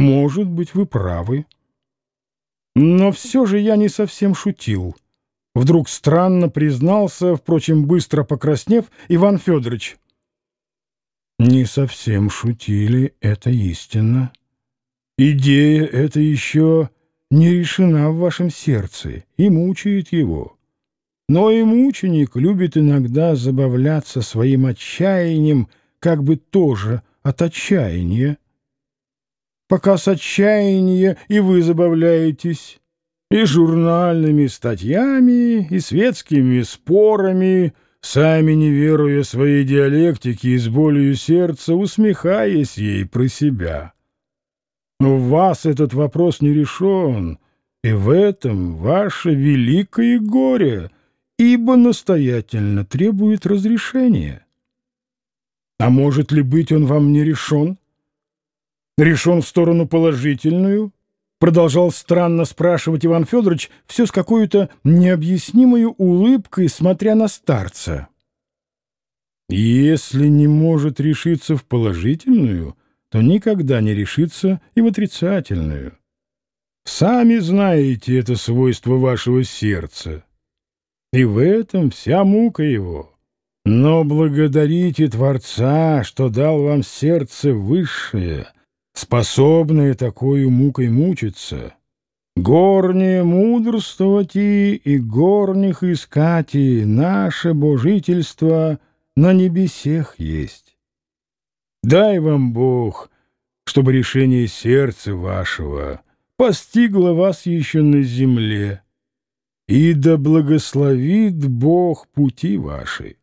Может быть, вы правы. Но все же я не совсем шутил. Вдруг странно признался, впрочем, быстро покраснев, Иван Федорович. Не совсем шутили, это истинно. Идея эта еще не решена в вашем сердце и мучает его. Но и мученик любит иногда забавляться своим отчаянием, как бы тоже от отчаяния. Пока с отчаяния и вы забавляетесь, и журнальными статьями, и светскими спорами, сами не веруя своей диалектике и с болью сердца, усмехаясь ей про себя. Но в вас этот вопрос не решен, и в этом ваше великое горе, ибо настоятельно требует разрешения. А может ли быть он вам не решен? Решен в сторону положительную? Продолжал странно спрашивать Иван Федорович, все с какой-то необъяснимой улыбкой, смотря на старца. Если не может решиться в положительную, то никогда не решится и в отрицательную. Сами знаете это свойство вашего сердца. И в этом вся мука его. Но благодарите Творца, что дал вам сердце высшее, способное такой мукой мучиться. Горнее мудрствовать и горних искать и наше божительство на небесех есть. Дай вам Бог, чтобы решение сердца вашего постигло вас еще на земле, и да благословит Бог пути ваши.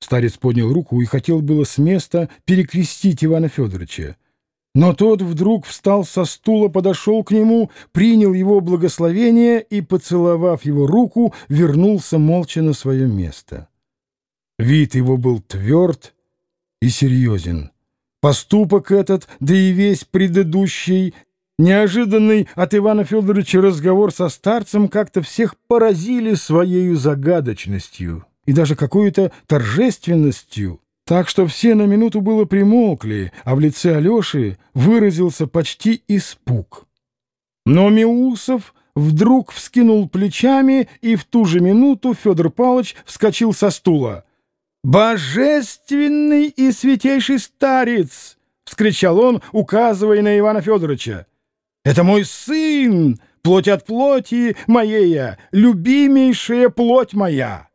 Старец поднял руку и хотел было с места перекрестить Ивана Федоровича. Но тот вдруг встал со стула, подошел к нему, принял его благословение и, поцеловав его руку, вернулся молча на свое место. Вид его был тверд и серьезен. Поступок этот, да и весь предыдущий, неожиданный от Ивана Федоровича разговор со старцем как-то всех поразили своей загадочностью и даже какой-то торжественностью, так что все на минуту было примолкли, а в лице Алеши выразился почти испуг. Но Миусов вдруг вскинул плечами, и в ту же минуту Федор Павлович вскочил со стула. «Божественный и святейший старец!» — вскричал он, указывая на Ивана Федоровича. «Это мой сын, плоть от плоти моея, любимейшая плоть моя!»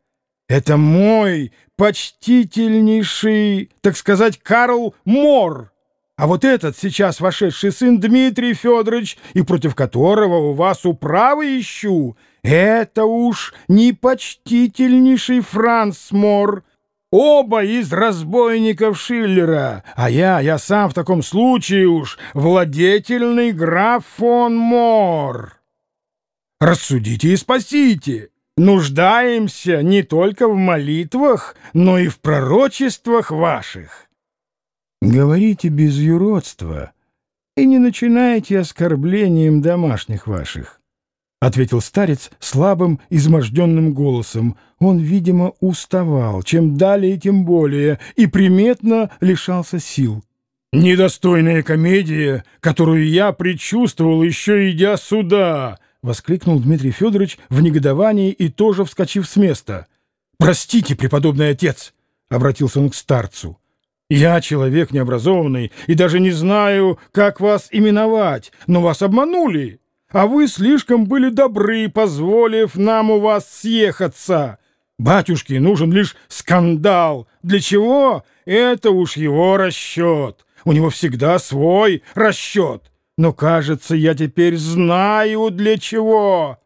Это мой почтительнейший, так сказать, Карл Мор. А вот этот сейчас вошедший сын Дмитрий Федорович, и против которого у вас управы ищу, это уж не почтительнейший Франц Мор, Оба из разбойников Шиллера, а я, я сам в таком случае уж владетельный граф фон Мор. Рассудите и спасите нуждаемся не только в молитвах, но и в пророчествах ваших. Говорите без юродства и не начинайте оскорблением домашних ваших, — ответил старец слабым, изможденным голосом. Он, видимо, уставал, чем далее, тем более, и приметно лишался сил. «Недостойная комедия, которую я предчувствовал, еще идя сюда!» — воскликнул Дмитрий Федорович в негодовании и тоже вскочив с места. «Простите, преподобный отец!» — обратился он к старцу. «Я человек необразованный и даже не знаю, как вас именовать, но вас обманули, а вы слишком были добры, позволив нам у вас съехаться. Батюшке нужен лишь скандал. Для чего? Это уж его расчет. У него всегда свой расчет. Но, кажется, я теперь знаю, для чего.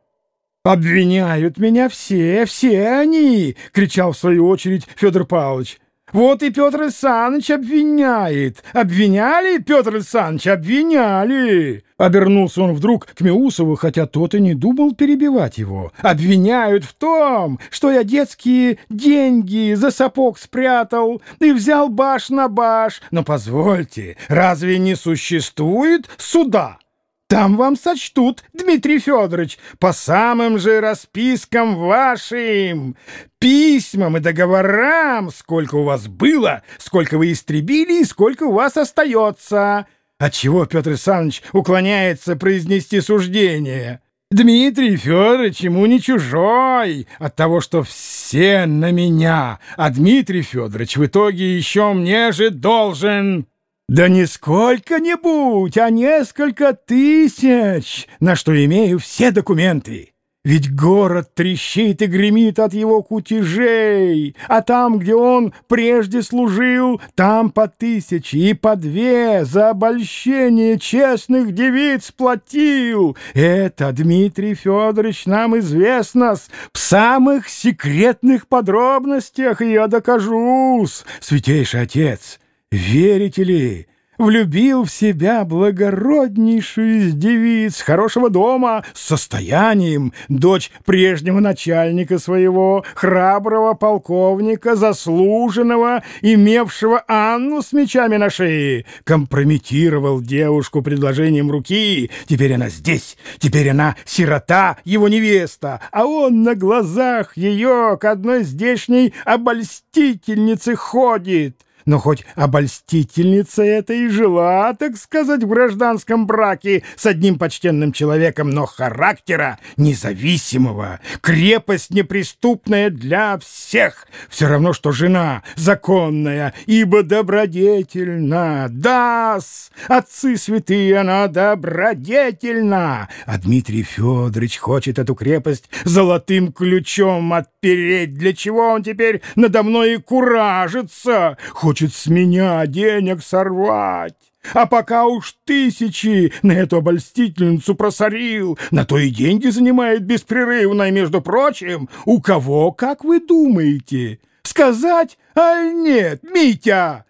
«Обвиняют меня все, все они!» — кричал в свою очередь Федор Павлович. Вот и Петр Александрович обвиняет. Обвиняли, Петр Александрович, обвиняли. Обернулся он вдруг к Меусову, хотя тот и не думал перебивать его. Обвиняют в том, что я детские деньги за сапог спрятал и взял баш на баш. Но позвольте, разве не существует суда? Там вам сочтут, Дмитрий Федорович, по самым же распискам вашим, письмам и договорам, сколько у вас было, сколько вы истребили и сколько у вас остается. отчего Петр Александрович уклоняется произнести суждение. Дмитрий Федорович ему не чужой от того, что все на меня, а Дмитрий Федорович в итоге еще мне же должен... Да не сколько-нибудь, а несколько тысяч, на что имею все документы. Ведь город трещит и гремит от его кутежей, а там, где он прежде служил, там по тысяче и по две за обольщение честных девиц платил. Это, Дмитрий Федорович, нам известно в самых секретных подробностях, и я докажусь, святейший отец. Верите ли? влюбил в себя благороднейшую из девиц хорошего дома с состоянием, дочь прежнего начальника своего, храброго полковника, заслуженного, имевшего Анну с мечами на шее, компрометировал девушку предложением руки, теперь она здесь, теперь она сирота, его невеста, а он на глазах ее к одной здешней обольстительнице ходит но хоть обольстительница это и жила, так сказать, в гражданском браке с одним почтенным человеком, но характера независимого, крепость неприступная для всех, все равно, что жена законная, ибо добродетельна, дас, отцы святые, она добродетельна, а Дмитрий Федорович хочет эту крепость золотым ключом отпереть, для чего он теперь надо мной и куражится, хочет хочет с меня денег сорвать. А пока уж тысячи на эту обольстительницу просорил, на то и деньги занимает беспрерывно, и, между прочим, у кого, как вы думаете, сказать, аль нет, Митя?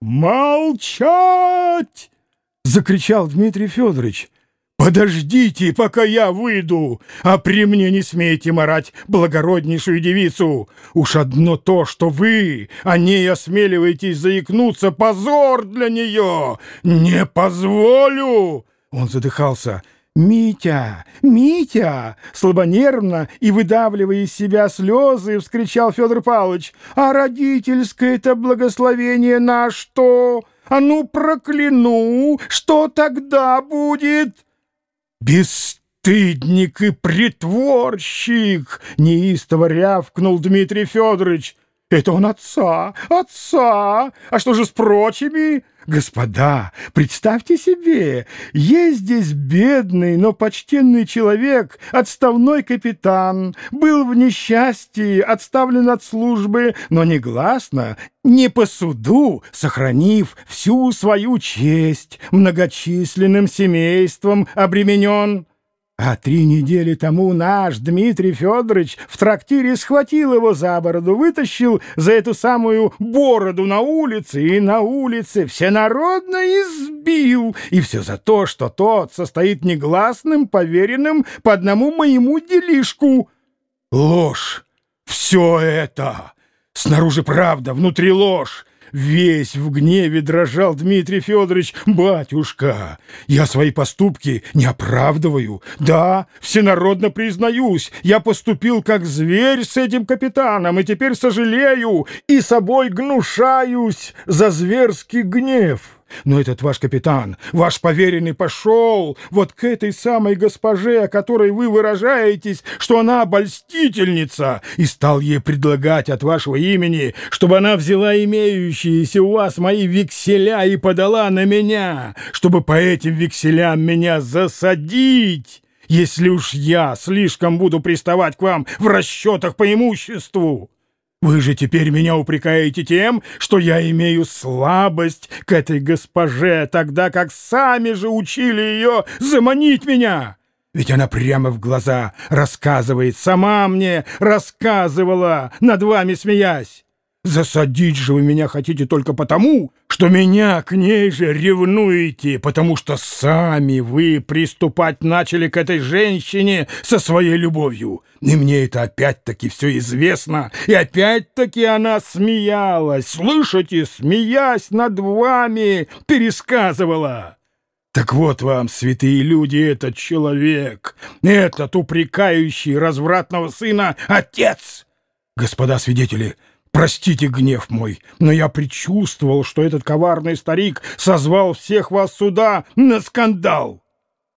«Молчать!» — закричал Дмитрий Федорович. «Подождите, пока я выйду, а при мне не смейте марать благороднейшую девицу. Уж одно то, что вы о ней осмеливаетесь заикнуться, позор для нее! Не позволю!» Он задыхался. «Митя! Митя!» Слабонервно и выдавливая из себя слезы, вскричал Федор Павлович. «А родительское-то благословение на что? А ну прокляну! Что тогда будет?» «Бесстыдник и притворщик!» — неистово рявкнул Дмитрий Федорович. «Это он отца! Отца! А что же с прочими?» «Господа, представьте себе, есть здесь бедный, но почтенный человек, отставной капитан, был в несчастье, отставлен от службы, но негласно, не по суду, сохранив всю свою честь, многочисленным семейством обременен». А три недели тому наш Дмитрий Федорович в трактире схватил его за бороду, вытащил за эту самую бороду на улице и на улице всенародно избил. И все за то, что тот состоит негласным, поверенным по одному моему делишку. Ложь! Все это! Снаружи правда, внутри ложь! Весь в гневе дрожал Дмитрий Федорович. «Батюшка, я свои поступки не оправдываю. Да, всенародно признаюсь, я поступил как зверь с этим капитаном, и теперь сожалею и собой гнушаюсь за зверский гнев». Но этот ваш капитан, ваш поверенный пошел вот к этой самой госпоже, о которой вы выражаетесь, что она обольстительница, и стал ей предлагать от вашего имени, чтобы она взяла имеющиеся у вас мои векселя и подала на меня, чтобы по этим векселям меня засадить, если уж я слишком буду приставать к вам в расчетах по имуществу. Вы же теперь меня упрекаете тем, что я имею слабость к этой госпоже, тогда как сами же учили ее заманить меня. Ведь она прямо в глаза рассказывает, сама мне рассказывала, над вами смеясь. Засадить же вы меня хотите только потому, что меня к ней же ревнуете, потому что сами вы приступать начали к этой женщине со своей любовью. И мне это опять-таки все известно, и опять-таки она смеялась, слышите, смеясь над вами, пересказывала. Так вот вам, святые люди, этот человек, этот упрекающий развратного сына отец. Господа свидетели, — Простите гнев мой, но я предчувствовал, что этот коварный старик созвал всех вас сюда на скандал.